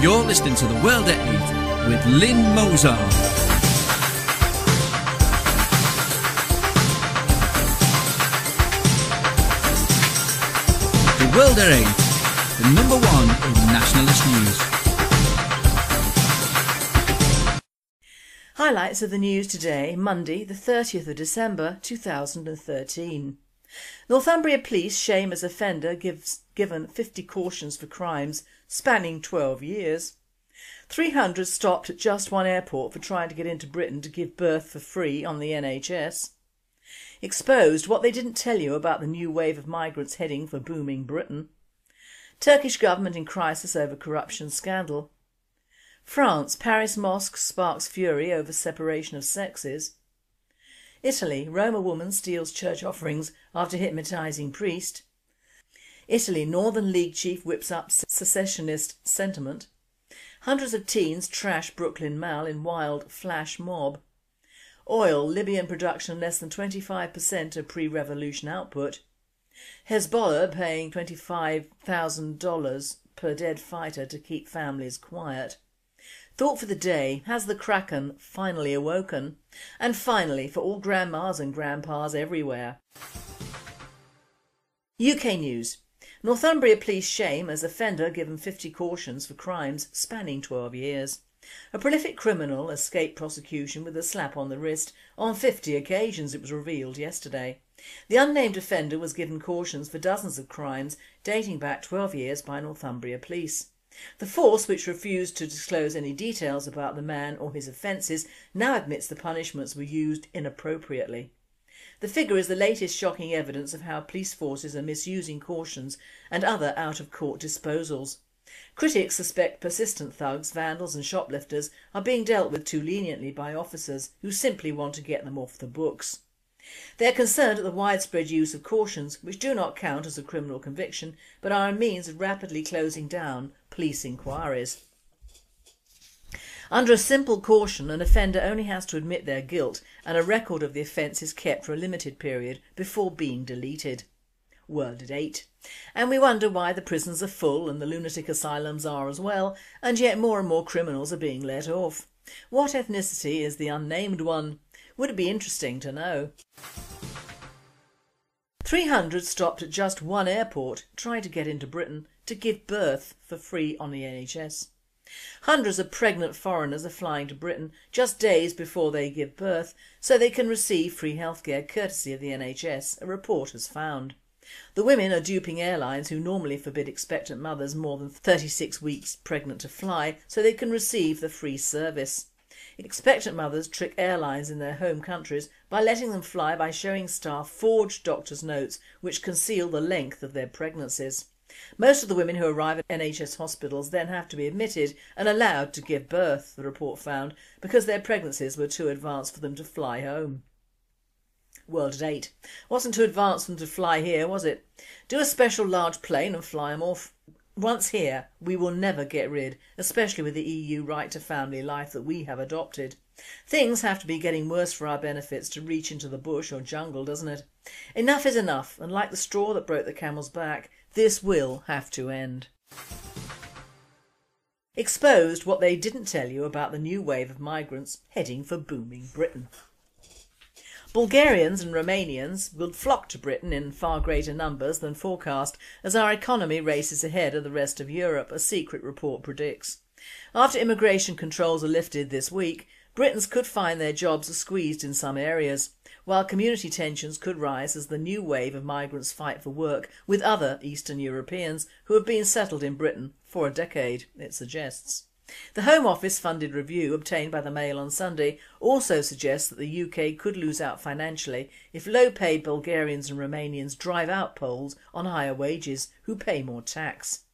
You're listening to The World at 8 with Lynn Mozart. The World at 8, the number one in nationalist news. Highlights of the news today, Monday the 30th of December 2013. Northumbria Police shame as offender gives given 50 cautions for crimes spanning 12 years. 300 stopped at just one airport for trying to get into Britain to give birth for free on the NHS. Exposed what they didn't tell you about the new wave of migrants heading for booming Britain. Turkish government in crisis over corruption scandal. France, Paris mosque sparks fury over separation of sexes. Italy, Roma woman steals church offerings after hypnotising priest. Italy, Northern League chief whips up secessionist sentiment. Hundreds of teens trash Brooklyn Mall in wild flash mob. Oil, Libyan production less than 25% of pre-revolution output. Hezbollah paying $25,000 per dead fighter to keep families quiet. Thought for the day, has the Kraken finally awoken? And finally, for all grandmas and grandpas everywhere. UK News Northumbria police shame as offender given 50 cautions for crimes spanning 12 years. A prolific criminal escaped prosecution with a slap on the wrist on 50 occasions it was revealed yesterday. The unnamed offender was given cautions for dozens of crimes dating back 12 years by Northumbria police. The force, which refused to disclose any details about the man or his offences, now admits the punishments were used inappropriately. The figure is the latest shocking evidence of how police forces are misusing cautions and other out-of-court disposals. Critics suspect persistent thugs, vandals and shoplifters are being dealt with too leniently by officers who simply want to get them off the books. They are concerned at the widespread use of cautions which do not count as a criminal conviction but are a means of rapidly closing down police inquiries. Under a simple caution an offender only has to admit their guilt and a record of the offence is kept for a limited period before being deleted. World at 8. And we wonder why the prisons are full and the lunatic asylums are as well and yet more and more criminals are being let off. What ethnicity is the unnamed one? Would it be interesting to know? 300 stopped at just one airport trying to get into Britain to give birth for free on the NHS. Hundreds of pregnant foreigners are flying to Britain just days before they give birth so they can receive free healthcare courtesy of the NHS, a report has found. The women are duping airlines who normally forbid expectant mothers more than 36 weeks pregnant to fly so they can receive the free service. Expectant mothers trick airlines in their home countries by letting them fly by showing staff forged doctor's notes which conceal the length of their pregnancies. Most of the women who arrive at NHS hospitals then have to be admitted and allowed to give birth, the report found, because their pregnancies were too advanced for them to fly home. World at 8. Wasn't too advanced for them to fly here, was it? Do a special large plane and fly them off. Once here, we will never get rid, especially with the EU right to family life that we have adopted. Things have to be getting worse for our benefits to reach into the bush or jungle, doesn't it? Enough is enough and like the straw that broke the camel's back, this will have to end. Exposed what they didn't tell you about the new wave of migrants heading for booming Britain. Bulgarians and Romanians will flock to Britain in far greater numbers than forecast as our economy races ahead of the rest of Europe, a secret report predicts. After immigration controls are lifted this week, Britons could find their jobs are squeezed in some areas, while community tensions could rise as the new wave of migrants fight for work with other Eastern Europeans who have been settled in Britain for a decade, it suggests. The Home Office funded review obtained by the Mail on Sunday also suggests that the UK could lose out financially if low paid Bulgarians and Romanians drive out Poles on higher wages who pay more tax.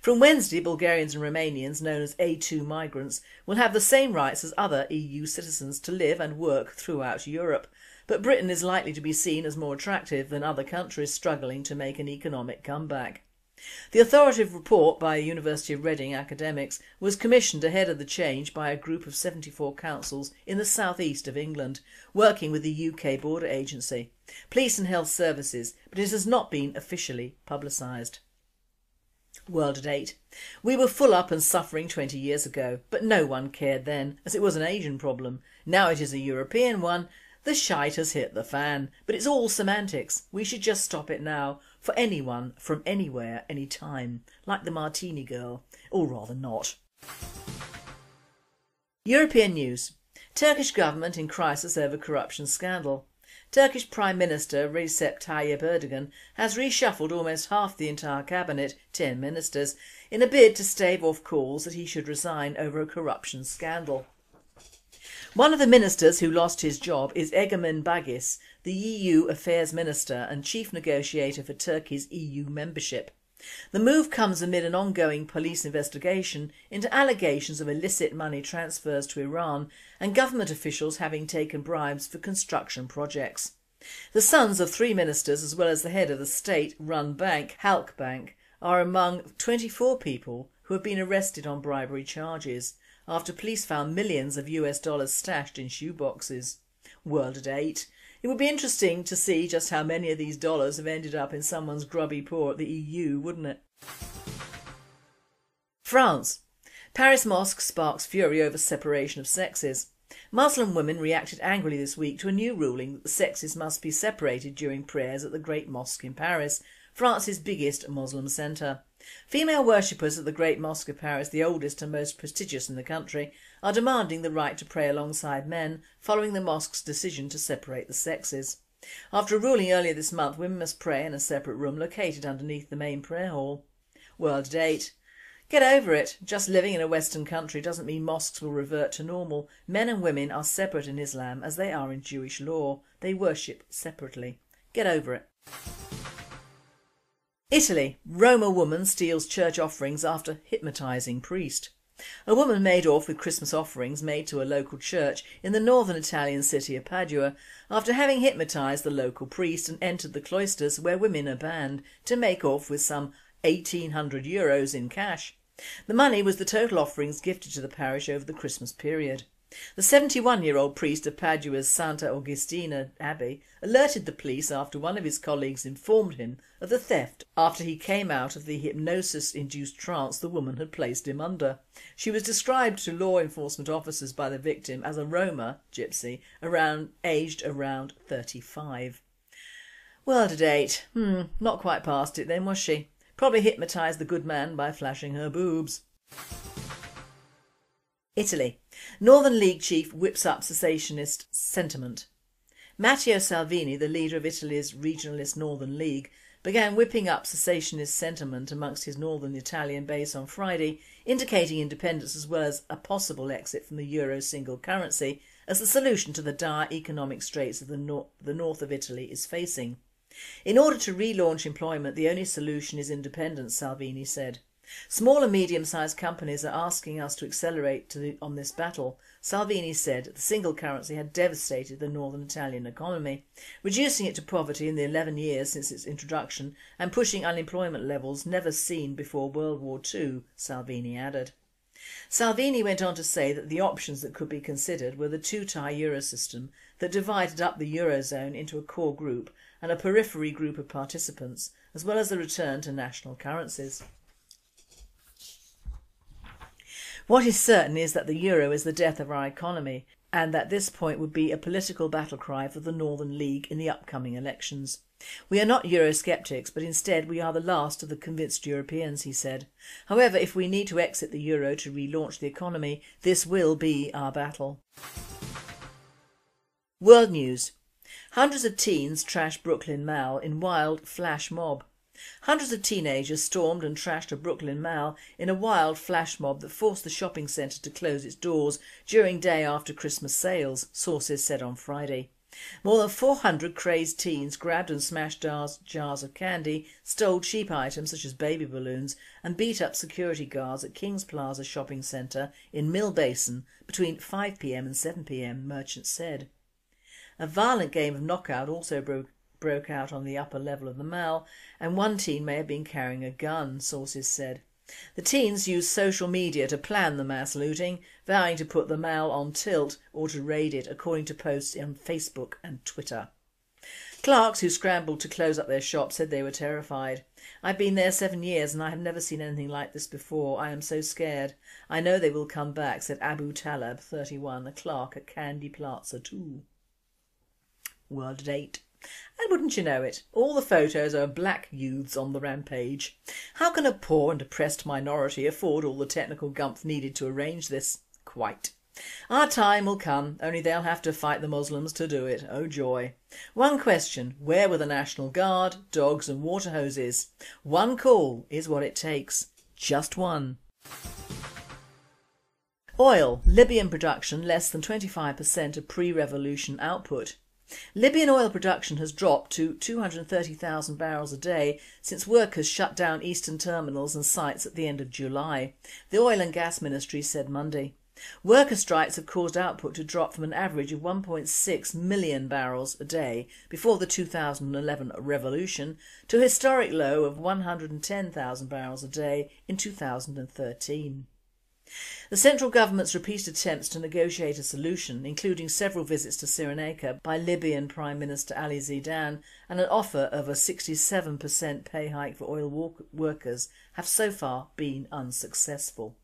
From Wednesday Bulgarians and Romanians known as A2 migrants will have the same rights as other EU citizens to live and work throughout Europe but Britain is likely to be seen as more attractive than other countries struggling to make an economic comeback. The authoritative report by University of Reading academics was commissioned ahead of the change by a group of 74 councils in the southeast of England, working with the UK Border Agency, Police and Health Services, but it has not been officially publicised. World at 8. We were full up and suffering 20 years ago, but no one cared then as it was an Asian problem. Now it is a European one. The shite has hit the fan, but it's all semantics. We should just stop it now for anyone from anywhere, anytime, like the Martini girl, or rather not. European news. Turkish government in crisis over corruption scandal. Turkish Prime Minister Recep Tayyip Erdogan has reshuffled almost half the entire cabinet, 10 ministers, in a bid to stave off calls that he should resign over a corruption scandal. One of the ministers who lost his job is Egemen Bagis, the EU Affairs Minister and chief negotiator for Turkey's EU membership. The move comes amid an ongoing police investigation into allegations of illicit money transfers to Iran and government officials having taken bribes for construction projects. The sons of three ministers as well as the head of the state-run bank, Halkbank, are among 24 people who have been arrested on bribery charges after police found millions of US dollars stashed in shoeboxes. World at 8. It would be interesting to see just how many of these dollars have ended up in someone's grubby paw at the EU, wouldn't it? France. Paris mosque sparks fury over separation of sexes. Muslim women reacted angrily this week to a new ruling that the sexes must be separated during prayers at the Great Mosque in Paris, France's biggest Muslim centre. Female worshippers at the Great Mosque of Paris, the oldest and most prestigious in the country, are demanding the right to pray alongside men following the mosque's decision to separate the sexes. After a ruling earlier this month, women must pray in a separate room located underneath the main prayer hall. World at 8. Get over it. Just living in a Western country doesn't mean mosques will revert to normal. Men and women are separate in Islam as they are in Jewish law. They worship separately. Get over it. Italy. Roma woman steals church offerings after hypnotising priest. A woman made off with Christmas offerings made to a local church in the northern Italian city of Padua after having hypnotised the local priest and entered the cloisters where women are banned to make off with some 1800 euros in cash. The money was the total offerings gifted to the parish over the Christmas period. The 71-year-old priest of Padua's Santa Augustina Abbey alerted the police after one of his colleagues informed him of the theft after he came out of the hypnosis-induced trance the woman had placed him under. She was described to law enforcement officers by the victim as a Roma gypsy around aged around 35. World at 8, hmm, not quite past it then was she? Probably hypnotised the good man by flashing her boobs. Italy. Northern League chief whips up secessionist sentiment. Matteo Salvini, the leader of Italy's regionalist Northern League, began whipping up secessionist sentiment amongst his northern Italian base on Friday, indicating independence as well as a possible exit from the euro single currency as the solution to the dire economic straits the, nor the north of Italy is facing. In order to relaunch employment, the only solution is independence, Salvini said. Small and medium-sized companies are asking us to accelerate on this battle. Salvini said the single currency had devastated the northern Italian economy, reducing it to poverty in the 11 years since its introduction and pushing unemployment levels never seen before World War II, Salvini added. Salvini went on to say that the options that could be considered were the two-tier euro system that divided up the eurozone into a core group and a periphery group of participants, as well as the return to national currencies. What is certain is that the euro is the death of our economy and that this point would be a political battle cry for the Northern League in the upcoming elections. We are not Eurosceptics but instead we are the last of the convinced Europeans, he said. However, if we need to exit the euro to relaunch the economy, this will be our battle. World News Hundreds of teens trash Brooklyn Mall in wild flash mob. Hundreds of teenagers stormed and trashed a Brooklyn Mall in a wild flash mob that forced the shopping centre to close its doors during day after Christmas sales, sources said on Friday. More than 400 crazed teens grabbed and smashed jars, jars of candy, stole cheap items such as baby balloons and beat up security guards at Kings Plaza shopping centre in Mill Basin between 5pm and 7pm, merchants said. A violent game of knockout also broke broke out on the upper level of the mall and one teen may have been carrying a gun, sources said. The teens used social media to plan the mass looting, vowing to put the mall on tilt or to raid it according to posts on Facebook and Twitter. Clerks who scrambled to close up their shops said they were terrified. I've been there seven years and I have never seen anything like this before. I am so scared. I know they will come back, said Abu Talab, 31, a clerk at Candy Plaza 2. World at 8. And wouldn't you know it, all the photos are black youths on the rampage. How can a poor and oppressed minority afford all the technical gumph needed to arrange this? Quite. Our time will come, only they'll have to fight the Muslims to do it. Oh joy. One question, where were the National Guard, dogs and water hoses? One call is what it takes. Just one. Oil, Libyan production less than 25% of pre-revolution output. Libyan oil production has dropped to 230,000 barrels a day since workers shut down eastern terminals and sites at the end of July, the Oil and Gas Ministry said Monday. Worker strikes have caused output to drop from an average of 1.6 million barrels a day before the 2011 revolution to a historic low of 110,000 barrels a day in 2013. The central government's repeated attempts to negotiate a solution, including several visits to Cyrenaica by Libyan Prime Minister Ali Zaidan and an offer of a 67% pay hike for oil workers, have so far been unsuccessful.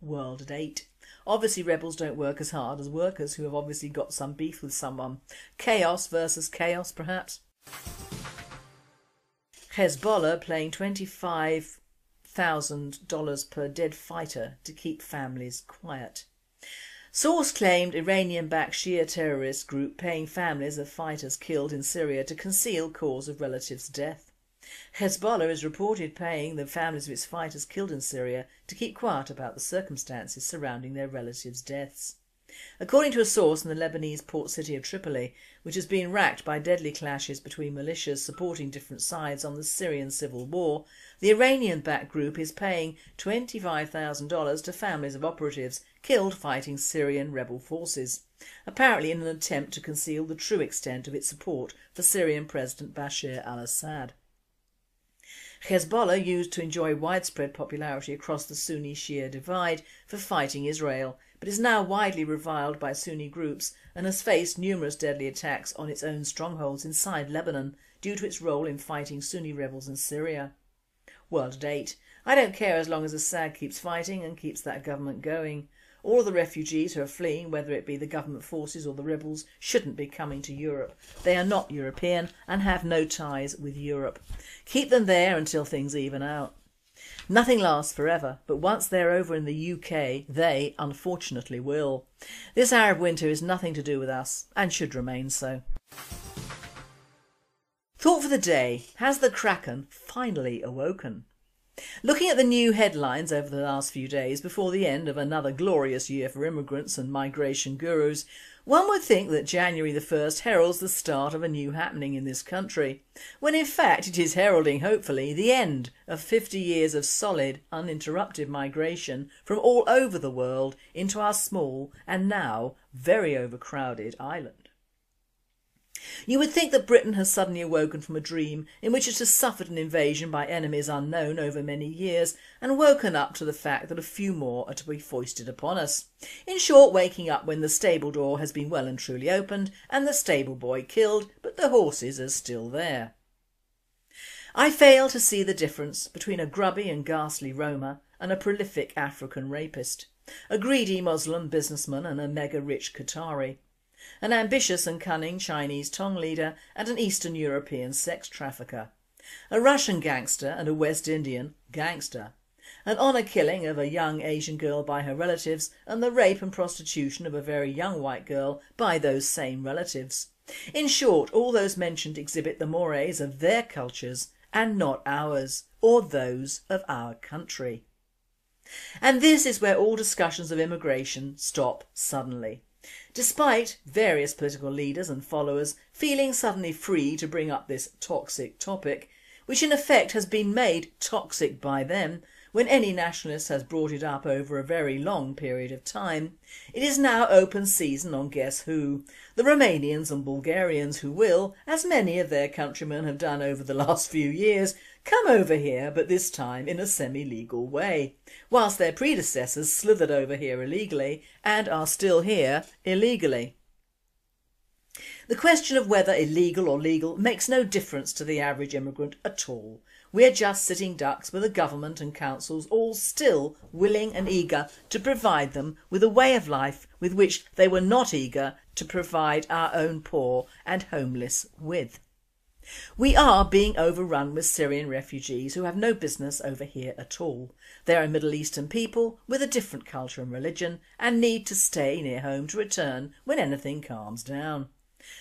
World at 8. Obviously rebels don't work as hard as workers who have obviously got some beef with someone. Chaos versus chaos perhaps. Hezbollah paying $25,000 per dead fighter to keep families quiet. Source claimed Iranian-backed Shia terrorist group paying families of fighters killed in Syria to conceal cause of relatives' death. Hezbollah is reported paying the families of its fighters killed in Syria to keep quiet about the circumstances surrounding their relatives' deaths. According to a source in the Lebanese port city of Tripoli, which has been racked by deadly clashes between militias supporting different sides on the Syrian civil war, the Iranian-backed group is paying $25,000 to families of operatives killed fighting Syrian rebel forces, apparently in an attempt to conceal the true extent of its support for Syrian President Bashar al-Assad. Hezbollah used to enjoy widespread popularity across the Sunni-Shia divide for fighting Israel, but is now widely reviled by Sunni groups and has faced numerous deadly attacks on its own strongholds inside Lebanon due to its role in fighting Sunni rebels in Syria. World at 8. I don't care as long as Assad keeps fighting and keeps that government going. All the refugees who are fleeing, whether it be the government forces or the rebels, shouldn't be coming to Europe. They are not European and have no ties with Europe. Keep them there until things even out. Nothing lasts forever, but once they're over in the UK, they, unfortunately, will. This Arab winter is nothing to do with us, and should remain so. Thought for the day, has the Kraken finally awoken? Looking at the new headlines over the last few days before the end of another glorious year for immigrants and migration gurus, one would think that January the 1st heralds the start of a new happening in this country, when in fact it is heralding hopefully the end of 50 years of solid, uninterrupted migration from all over the world into our small and now very overcrowded island. You would think that Britain has suddenly awoken from a dream in which it has suffered an invasion by enemies unknown over many years and woken up to the fact that a few more are to be foisted upon us. In short waking up when the stable door has been well and truly opened and the stable boy killed but the horses are still there. I fail to see the difference between a grubby and ghastly Roma and a prolific African rapist, a greedy Muslim businessman and a mega rich Qatari an ambitious and cunning Chinese Tong leader and an Eastern European sex trafficker, a Russian gangster and a West Indian gangster, an honour killing of a young Asian girl by her relatives and the rape and prostitution of a very young white girl by those same relatives. In short, all those mentioned exhibit the mores of their cultures and not ours or those of our country. And this is where all discussions of immigration stop suddenly. Despite various political leaders and followers feeling suddenly free to bring up this toxic topic, which in effect has been made toxic by them when any nationalist has brought it up over a very long period of time, it is now open season on guess who, the Romanians and Bulgarians who will, as many of their countrymen have done over the last few years, come over here but this time in a semi-legal way, whilst their predecessors slithered over here illegally and are still here illegally. The question of whether illegal or legal makes no difference to the average immigrant at all. We're just sitting ducks with the government and councils all still willing and eager to provide them with a way of life with which they were not eager to provide our own poor and homeless with. We are being overrun with Syrian refugees who have no business over here at all. They are Middle Eastern people with a different culture and religion and need to stay near home to return when anything calms down.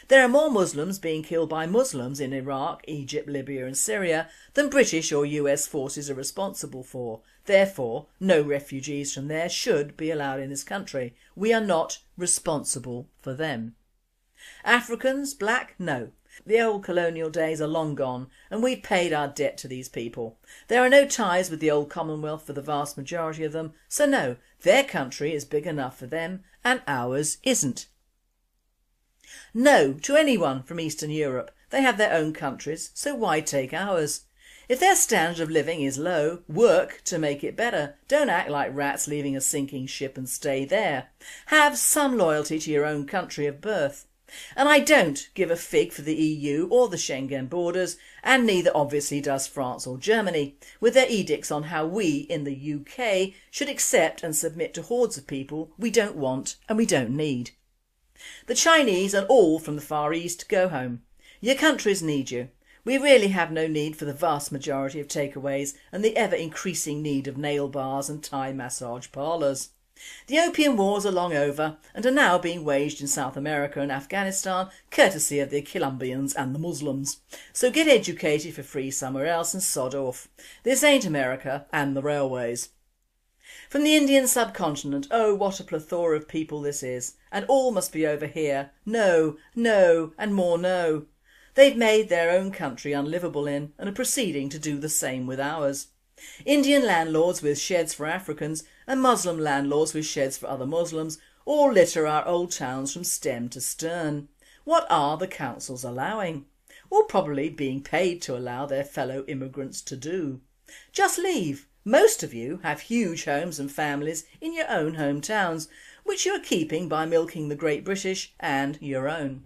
There are more Muslims being killed by Muslims in Iraq, Egypt, Libya and Syria than British or US forces are responsible for. Therefore, no refugees from there should be allowed in this country. We are not responsible for them. Africans, black, no. The old colonial days are long gone and we've paid our debt to these people. There are no ties with the old Commonwealth for the vast majority of them, so no, their country is big enough for them and ours isn't. No to anyone from Eastern Europe, they have their own countries, so why take ours? If their standard of living is low, work to make it better. Don't act like rats leaving a sinking ship and stay there. Have some loyalty to your own country of birth. And I don't give a fig for the EU or the Schengen borders and neither obviously does France or Germany with their edicts on how we in the UK should accept and submit to hordes of people we don't want and we don't need. The Chinese and all from the Far East go home. Your countries need you. We really have no need for the vast majority of takeaways and the ever increasing need of nail bars and Thai massage parlours. The opium wars are long over and are now being waged in South America and Afghanistan courtesy of the Colombians and the Muslims. So get educated for free somewhere else and sod off. This ain't America and the railways. From the Indian subcontinent, oh what a plethora of people this is, and all must be over here. No, no and more no. They've made their own country unlivable in and are proceeding to do the same with ours. Indian landlords with sheds for Africans and Muslim landlords with sheds for other Muslims all litter our old towns from stem to stern. What are the councils allowing? Or probably being paid to allow their fellow immigrants to do. Just leave. Most of you have huge homes and families in your own hometowns which you are keeping by milking the Great British and your own.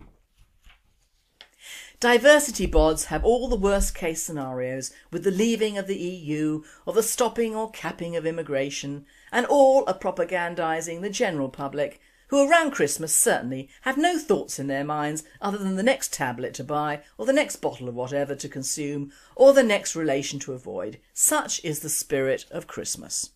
Diversity bods have all the worst case scenarios with the leaving of the EU or the stopping or capping of immigration and all are propagandising the general public who around Christmas certainly have no thoughts in their minds other than the next tablet to buy or the next bottle of whatever to consume or the next relation to avoid. Such is the spirit of Christmas.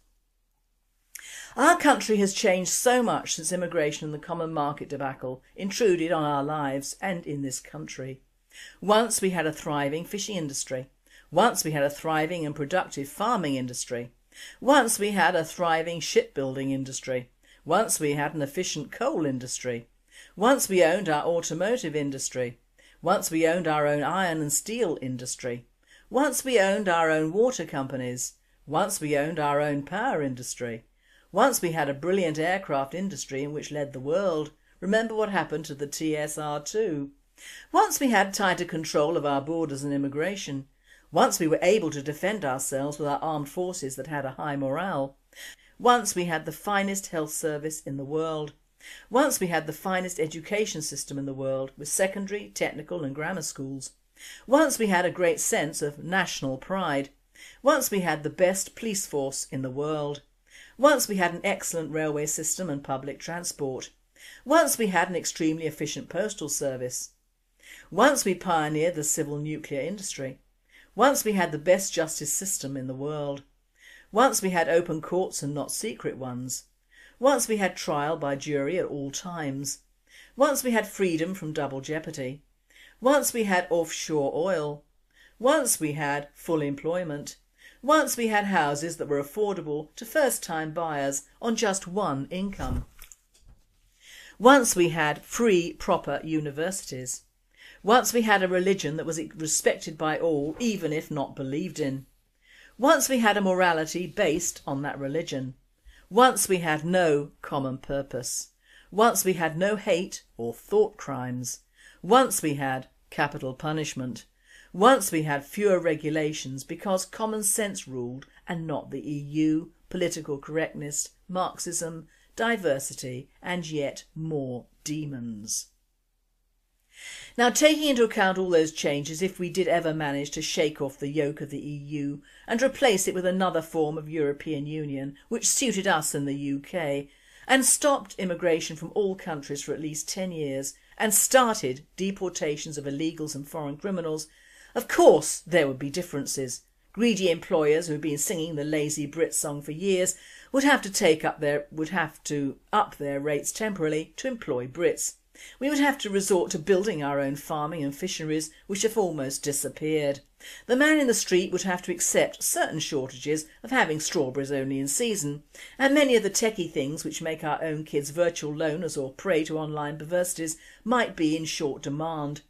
Our country has changed so much since immigration and the common market debacle intruded on our lives and in this country. Once we had a thriving fishing industry. Once we had a thriving and productive farming industry. Once we had a thriving shipbuilding industry. Once we had an efficient coal industry. Once we owned our automotive industry. Once we owned our own iron and steel industry. Once we owned our own water companies. Once we owned our own power industry. Once we had a brilliant aircraft industry in which led the world. Remember what happened to the TSR-2. Once we had tighter control of our borders and immigration. Once we were able to defend ourselves with our armed forces that had a high morale. Once we had the finest health service in the world. Once we had the finest education system in the world with secondary, technical and grammar schools. Once we had a great sense of national pride. Once we had the best police force in the world. Once we had an excellent railway system and public transport. Once we had an extremely efficient postal service. Once we pioneered the civil nuclear industry. Once we had the best justice system in the world. Once we had open courts and not secret ones. Once we had trial by jury at all times. Once we had freedom from double jeopardy. Once we had offshore oil. Once we had full employment. Once we had houses that were affordable to first time buyers on just one income. Once we had free proper universities. Once we had a religion that was respected by all even if not believed in. Once we had a morality based on that religion. Once we had no common purpose. Once we had no hate or thought crimes. Once we had capital punishment. Once we had fewer regulations because common sense ruled and not the EU, political correctness, Marxism, diversity and yet more demons. Now taking into account all those changes if we did ever manage to shake off the yoke of the EU and replace it with another form of European Union which suited us in the UK and stopped immigration from all countries for at least 10 years and started deportations of illegals and foreign criminals, of course there would be differences. Greedy employers who have been singing the lazy Brit song for years would have to take up their would have to up their rates temporarily to employ Brits. We would have to resort to building our own farming and fisheries which have almost disappeared. The man in the street would have to accept certain shortages of having strawberries only in season and many of the techie things which make our own kids virtual loners or prey to online perversities might be in short demand.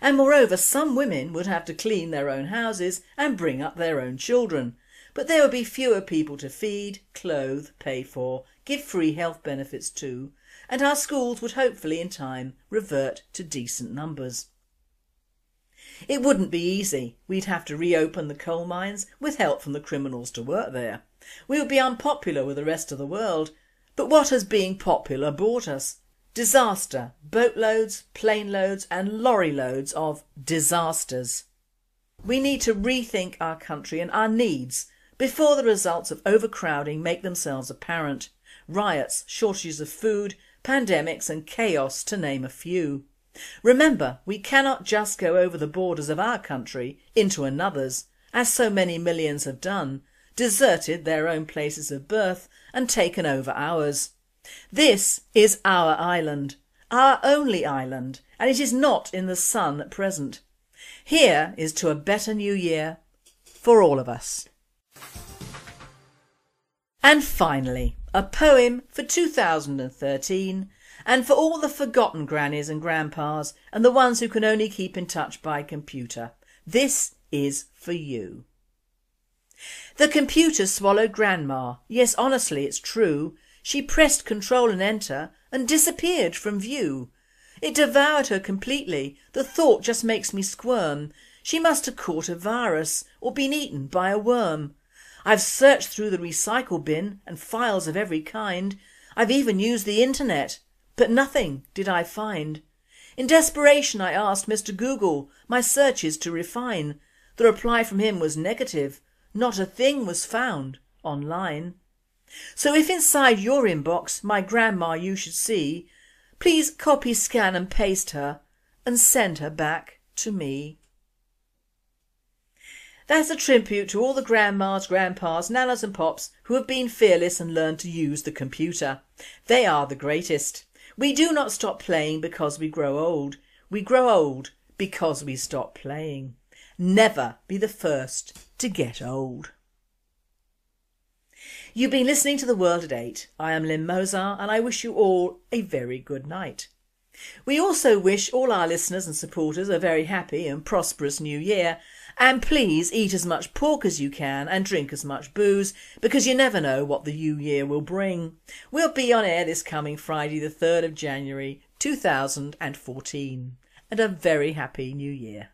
And moreover some women would have to clean their own houses and bring up their own children. But there would be fewer people to feed, clothe, pay for, give free health benefits to and our schools would hopefully in time revert to decent numbers. It wouldn't be easy, we'd have to reopen the coal mines with help from the criminals to work there. We would be unpopular with the rest of the world, but what has being popular brought us? Disaster, boatloads, plane loads and lorry loads of disasters. We need to rethink our country and our needs before the results of overcrowding make themselves apparent. Riots, shortages of food, pandemics and chaos to name a few. Remember, we cannot just go over the borders of our country into another's, as so many millions have done, deserted their own places of birth and taken over ours. This is our island, our only island, and it is not in the sun at present. Here is to a better new year for all of us. And finally, a poem for 2013 and for all the forgotten grannies and grandpas and the ones who can only keep in touch by computer. This is for you. The computer swallowed grandma. Yes, honestly, it's true. She pressed control and enter and disappeared from view. It devoured her completely. The thought just makes me squirm. She must have caught a virus or been eaten by a worm. I've searched through the recycle bin and files of every kind. I've even used the internet, but nothing did I find. In desperation I asked Mr Google my searches to refine. The reply from him was negative, not a thing was found online. So if inside your inbox my grandma you should see, please copy, scan and paste her and send her back to me. That's a tribute to all the grandmas, grandpas, nanas and pops who have been fearless and learned to use the computer. They are the greatest. We do not stop playing because we grow old. We grow old because we stop playing. Never be the first to get old. You've been listening to The World at 8. I am Lynn Mozart and I wish you all a very good night. We also wish all our listeners and supporters a very happy and prosperous new year and please eat as much pork as you can and drink as much booze because you never know what the new year will bring. We'll be on air this coming Friday the 3rd of January 2014 and a very happy new year.